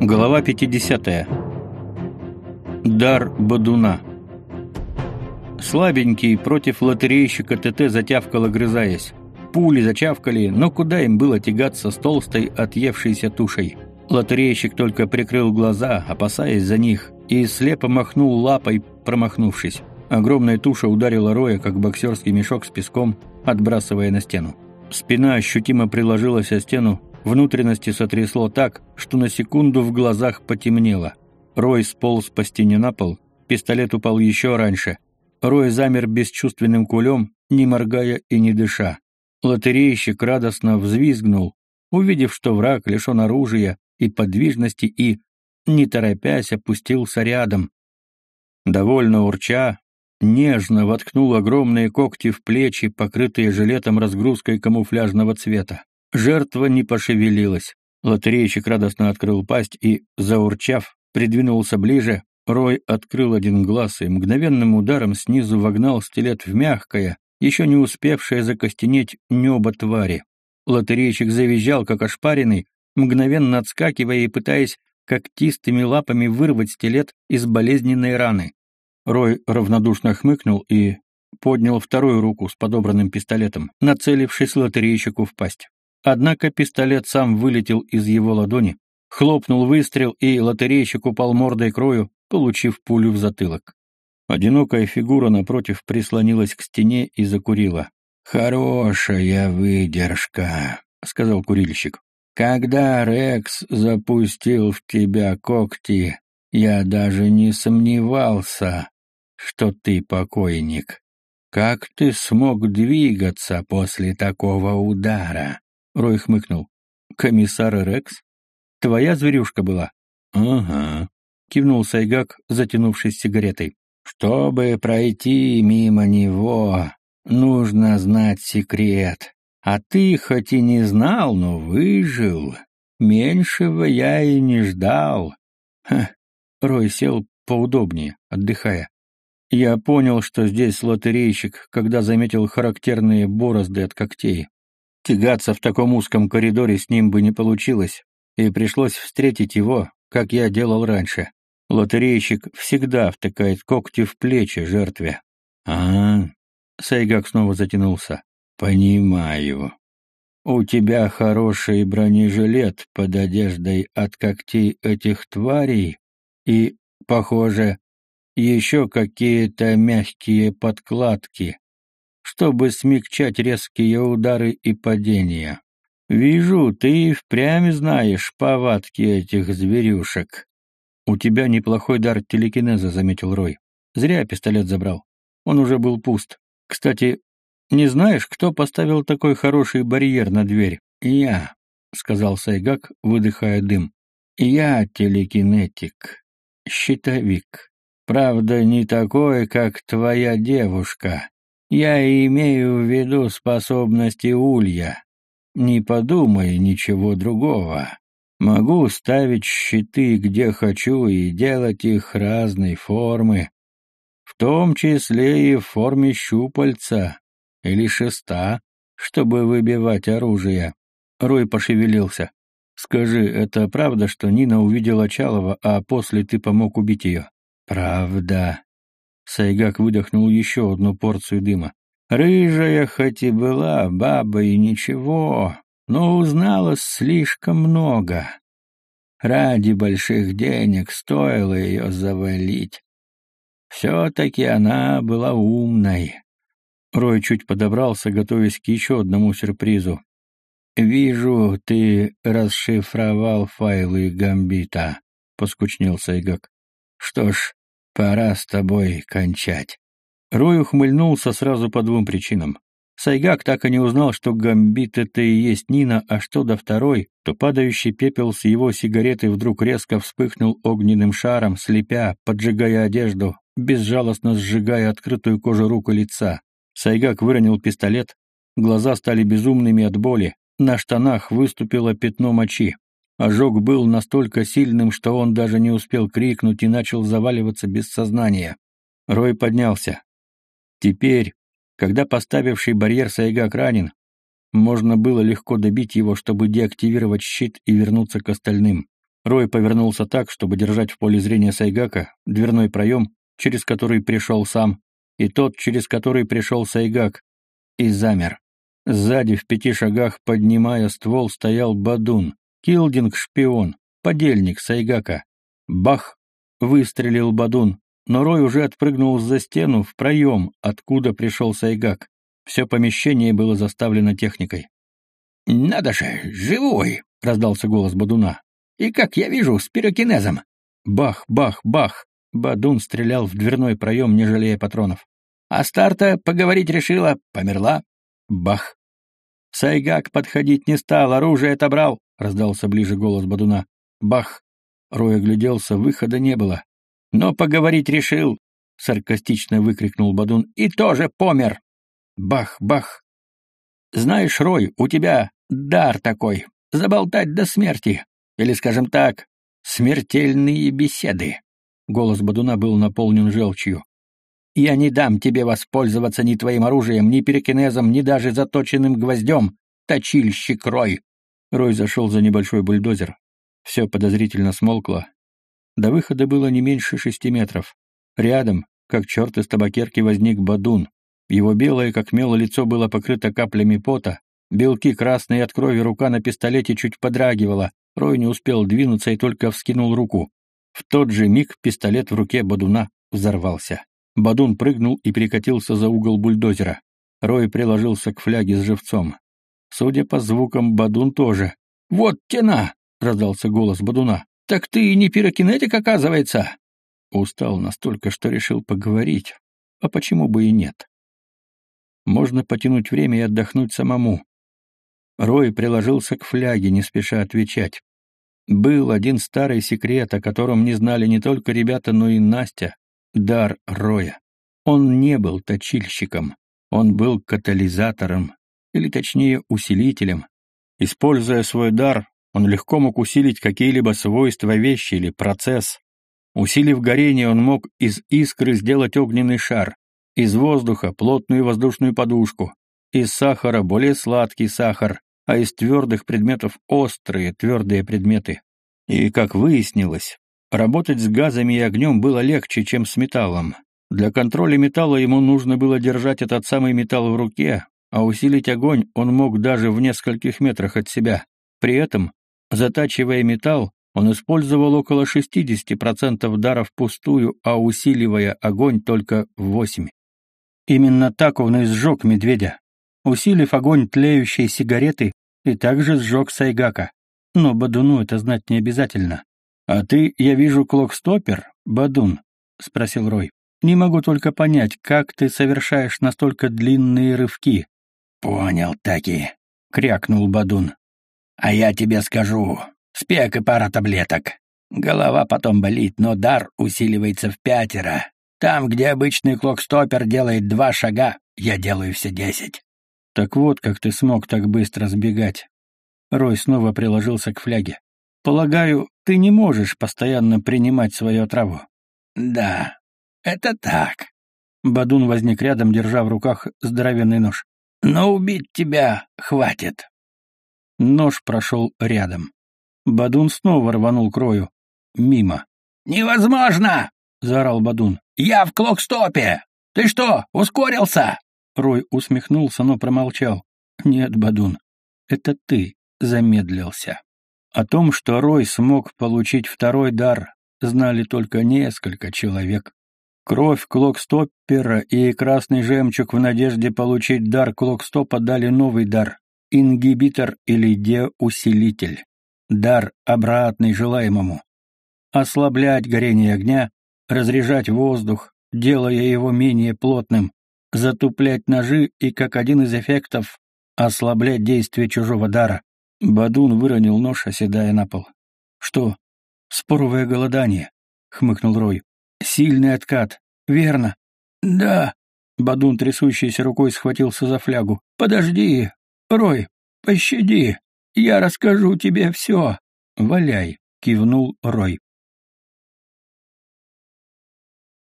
Глава 50. Дар Бадуна. Слабенький против лотерейщика ТТ затявкал, огрызаясь. Пули зачавкали, но куда им было тягаться с толстой, отъевшейся тушей? Лотерейщик только прикрыл глаза, опасаясь за них, и слепо махнул лапой, промахнувшись. Огромная туша ударила Роя, как боксерский мешок с песком, отбрасывая на стену. Спина ощутимо приложилась о стену, внутренности сотрясло так, что на секунду в глазах потемнело. Рой сполз по стене на пол, пистолет упал еще раньше. Рой замер бесчувственным кулем, не моргая и не дыша. Лотерейщик радостно взвизгнул, увидев, что враг лишен оружия и подвижности и, не торопясь, опустился рядом. Довольно урча, нежно воткнул огромные когти в плечи, покрытые жилетом разгрузкой камуфляжного цвета. Жертва не пошевелилась. Лотерейщик радостно открыл пасть и, заурчав, придвинулся ближе. Рой открыл один глаз и мгновенным ударом снизу вогнал стилет в мягкое, еще не успевшее закостенеть небо твари. Лотерейщик завизжал, как ошпаренный, мгновенно отскакивая и пытаясь когтистыми лапами вырвать стилет из болезненной раны. Рой равнодушно хмыкнул и поднял вторую руку с подобранным пистолетом, нацелившись лотерейщику в пасть. Однако пистолет сам вылетел из его ладони, хлопнул выстрел, и лотерейщик упал мордой к получив пулю в затылок. Одинокая фигура напротив прислонилась к стене и закурила. «Хорошая выдержка», — сказал курильщик. «Когда Рекс запустил в тебя когти, я даже не сомневался, что ты покойник. Как ты смог двигаться после такого удара?» Рой хмыкнул. «Комиссар Рекс? Твоя зверюшка была?» «Ага», — кивнул Сайгак, затянувшись сигаретой. «Чтобы пройти мимо него, нужно знать секрет. А ты хоть и не знал, но выжил. Меньшего я и не ждал». Ха. Рой сел поудобнее, отдыхая. Я понял, что здесь лотерейщик, когда заметил характерные борозды от когтей. Тягаться в таком узком коридоре с ним бы не получилось, и пришлось встретить его, как я делал раньше. Лотерейщик всегда втыкает когти в плечи жертве. А, Сайгак снова затянулся. Понимаю. У тебя хороший бронежилет под одеждой от когтей этих тварей и, похоже, еще какие-то мягкие подкладки, чтобы смягчать резкие удары и падения. Вижу, ты впрямь знаешь повадки этих зверюшек. У тебя неплохой дар телекинеза, заметил Рой. Зря пистолет забрал. Он уже был пуст. Кстати, не знаешь, кто поставил такой хороший барьер на дверь? Я, сказал Сайгак, выдыхая дым. Я телекинетик, щитовик. Правда, не такой, как твоя девушка. Я имею в виду способности улья. Не подумай ничего другого. Могу ставить щиты где хочу и делать их разной формы, в том числе и в форме щупальца или шеста, чтобы выбивать оружие. Рой пошевелился. «Скажи, это правда, что Нина увидела Чалова, а после ты помог убить ее?» «Правда», Сайгак выдохнул еще одну порцию дыма. Рыжая хоть и была баба и ничего, но узнала слишком много. Ради больших денег стоило ее завалить. Все-таки она была умной. Рой чуть подобрался, готовясь к еще одному сюрпризу. «Вижу, ты расшифровал файлы Гамбита», — поскучнел Сайгак. «Что ж, Пора с тобой кончать. Рой ухмыльнулся сразу по двум причинам. Сайгак так и не узнал, что гамбит — это и есть Нина, а что до второй, то падающий пепел с его сигареты вдруг резко вспыхнул огненным шаром, слепя, поджигая одежду, безжалостно сжигая открытую кожу рук и лица. Сайгак выронил пистолет, глаза стали безумными от боли, на штанах выступило пятно мочи. Ожог был настолько сильным, что он даже не успел крикнуть и начал заваливаться без сознания. Рой поднялся. Теперь, когда поставивший барьер Сайгак ранен, можно было легко добить его, чтобы деактивировать щит и вернуться к остальным. Рой повернулся так, чтобы держать в поле зрения Сайгака дверной проем, через который пришел сам, и тот, через который пришел Сайгак, и замер. Сзади, в пяти шагах, поднимая ствол, стоял Бадун, Килдинг-шпион, подельник Сайгака. Бах! Выстрелил Бадун, но Рой уже отпрыгнул за стену в проем, откуда пришел Сайгак. Все помещение было заставлено техникой. «Надо же, живой!» — раздался голос Бадуна. «И как я вижу, с пирокинезом!» Бах, бах, бах! Бадун стрелял в дверной проем, не жалея патронов. «А старта поговорить решила, померла!» Бах! Сайгак подходить не стал, оружие отобрал, раздался ближе голос Бадуна. Бах! Рой огляделся, выхода не было. Но поговорить решил, саркастично выкрикнул Бадун, и тоже помер. Бах, бах. Знаешь, Рой, у тебя дар такой — заболтать до смерти. Или, скажем так, смертельные беседы. Голос Бадуна был наполнен желчью. Я не дам тебе воспользоваться ни твоим оружием, ни перекинезом, ни даже заточенным гвоздем, точильщик Рой. Рой зашел за небольшой бульдозер. Все подозрительно смолкло. До выхода было не меньше шести метров. Рядом, как черт из табакерки, возник Бадун. Его белое, как мело, лицо было покрыто каплями пота. Белки красные от крови, рука на пистолете чуть подрагивала. Рой не успел двинуться и только вскинул руку. В тот же миг пистолет в руке Бадуна взорвался. Бадун прыгнул и перекатился за угол бульдозера. Рой приложился к фляге с живцом. Судя по звукам, Бадун тоже. «Вот тена!» — раздался голос Бадуна. «Так ты не пирокинетик, оказывается!» Устал настолько, что решил поговорить. А почему бы и нет? Можно потянуть время и отдохнуть самому. Рой приложился к фляге, не спеша отвечать. Был один старый секрет, о котором не знали не только ребята, но и Настя, дар Роя. Он не был точильщиком, он был катализатором, или точнее усилителем. Используя свой дар, он легко мог усилить какие-либо свойства вещи или процесс. Усилив горение, он мог из искры сделать огненный шар, из воздуха — плотную воздушную подушку, из сахара — более сладкий сахар, а из твердых предметов — острые твердые предметы. И, как выяснилось, Работать с газами и огнем было легче, чем с металлом. Для контроля металла ему нужно было держать этот самый металл в руке, а усилить огонь он мог даже в нескольких метрах от себя. При этом, затачивая металл, он использовал около 60% даров впустую, а усиливая огонь только в 8. Именно так он и сжег медведя, усилив огонь тлеющей сигареты и также сжег Сайгака. Но Бадуну это знать не обязательно. «А ты, я вижу, клокстопер, Бадун?» — спросил Рой. «Не могу только понять, как ты совершаешь настолько длинные рывки». «Понял, таки», — крякнул Бадун. «А я тебе скажу. Спек и пара таблеток. Голова потом болит, но дар усиливается в пятеро. Там, где обычный клокстопер делает два шага, я делаю все десять». «Так вот, как ты смог так быстро сбегать». Рой снова приложился к фляге. Полагаю, ты не можешь постоянно принимать свою отраву. Да, это так. Бадун возник рядом, держа в руках здоровенный нож. Но убить тебя хватит. Нож прошел рядом. Бадун снова рванул крою. Мимо. «Невозможно!» — заорал Бадун. «Я в клокстопе! Ты что, ускорился?» Рой усмехнулся, но промолчал. «Нет, Бадун, это ты замедлился». О том, что Рой смог получить второй дар, знали только несколько человек. Кровь Клокстоппера и красный жемчуг в надежде получить дар Клокстопа дали новый дар — ингибитор или деусилитель. Дар, обратный желаемому. Ослаблять горение огня, разряжать воздух, делая его менее плотным, затуплять ножи и, как один из эффектов, ослаблять действие чужого дара. Бадун выронил нож, оседая на пол. «Что? Споровое голодание?» — хмыкнул Рой. «Сильный откат. Верно?» «Да». Бадун, трясущейся рукой, схватился за флягу. «Подожди. Рой, пощади. Я расскажу тебе все». «Валяй», — кивнул Рой.